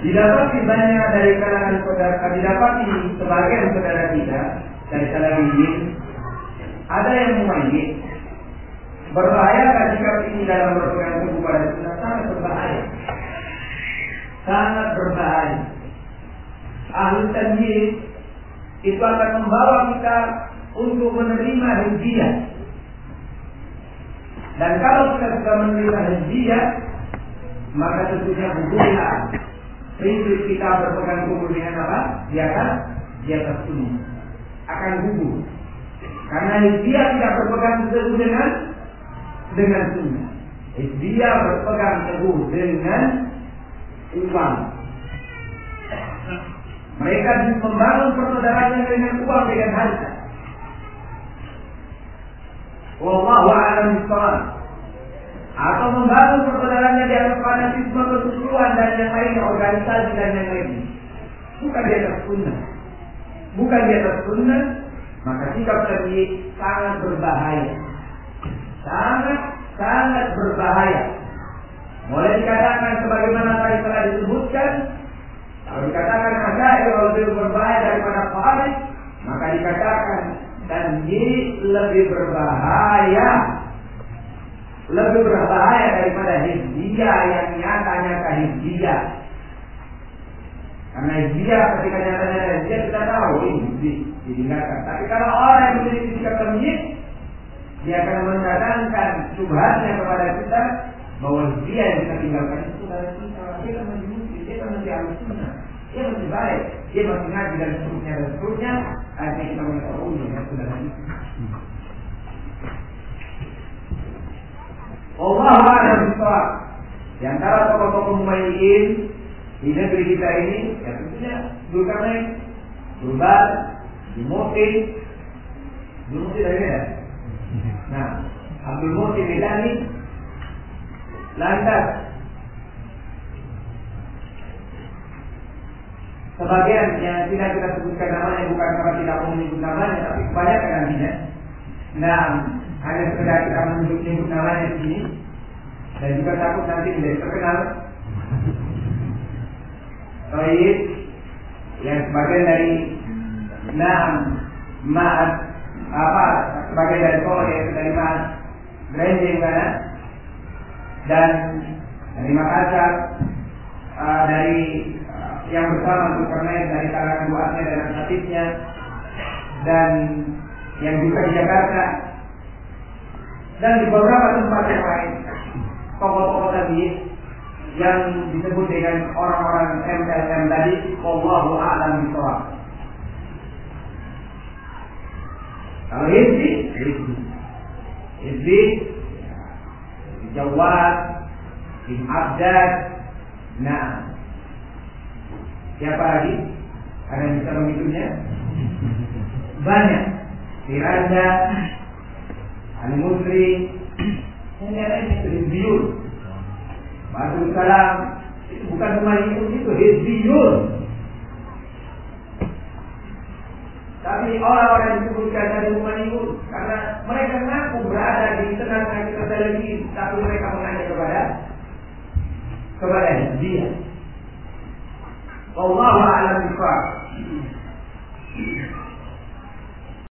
Didapati banyak dari kalangan saudara, didapati sebagian saudara kita dari salafiyin ada yang memayit berbahaya jika ini dalam berpegang teguh pada sunnah sangat berbahaya. Sangat berbahaya. Ahli tanjid itu akan membawa kita untuk menerima hujjah dan kalau kita sudah menerima hujjah maka tentunya hubungan prinsip kita berpegang teguh dengan apa? Di atas, di atas sunnah akan gugur. Karena dia tidak berpegang teguh dengan dengan sunnah. Dia berpegang teguh dengan uang. Mereka membangun persaudaraan dengan uang dengan harta. Wallahu a'lam bishawab. Atau membangun persaudaraannya di atas fanatisme kesusuan dan yang lainnya, organisasi dan yang lainnya. Bukan di atas sunnah. Bukan di atas sunnah, maka sikap tadi sangat berbahaya. Sangat, sangat berbahaya. Boleh dikatakan sebagaimana tadi telah disebutkan, kalau dikatakan ada yang lebih berbahaya daripada Khawarij, maka dikatakan dan ini lebih berbahaya lebih berbahaya daripada hizbiyah yang nyata-nyata hizbiyah. Karena hizbiyah ketika nyata-nyata hizbiyah kita tahu ini ditinggalkan. Tapi kalau orang yang memiliki sikap temyid, dia akan mendatangkan subhatnya kepada kita bahwa dia yang kita tinggalkan itu adalah kita. Dia kan masih muslim, dia kan masih ahli dia masih baik, dia masih ngaji dan seterusnya dan seterusnya. Akhirnya kita mengetahui yang sudah itu. Allah ada. Di antara tokoh-tokoh mumayyin di negeri kita ini, ya tentunya Zulkarnain, Zulbar, Zulmutin, Zulmutin dari mana? Nah, Abdul Mutin Milani, lantas sebagian yang tidak kita sebutkan namanya bukan karena tidak mau menyebut namanya, tapi kebanyakan nantinya. Nah, hanya sekedar kita menyebut namanya di sini dan juga takut nanti menjadi terkenal. Baik, yang sebagian dari Naam Maat apa? Sebagian dari Korea dari Maat Branding mana dan dari Makassar uh, dari uh, yang bersama Zulkarnain dari kalangan buatnya dan aktifnya dan yang juga di Jakarta. Dan di beberapa tempat yang lain tokoh-tokoh tadi yang disebut dengan orang-orang MLM tadi Wallahu a'lam bishawab. Kalau Hizbi Hizbi. Hizbi Jawad Bin Abdad Nah. Siapa lagi? Ada yang bisa menghitungnya? Banyak. Firanda Al-Musri yang Hizbiyun Batu Salam Itu bukan Umayyun itu Hizbiyun. Tapi orang-orang yang disebutkan dari Umayyun Karena mereka mengaku berada di tengah-tengah kita lagi Tapi mereka mengajak kepada Kepada Hizbiyah Allah a'lam bishawab